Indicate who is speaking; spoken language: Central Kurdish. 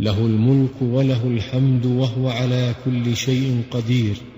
Speaker 1: له الملك وله الحمد وهو على كل شيء قدير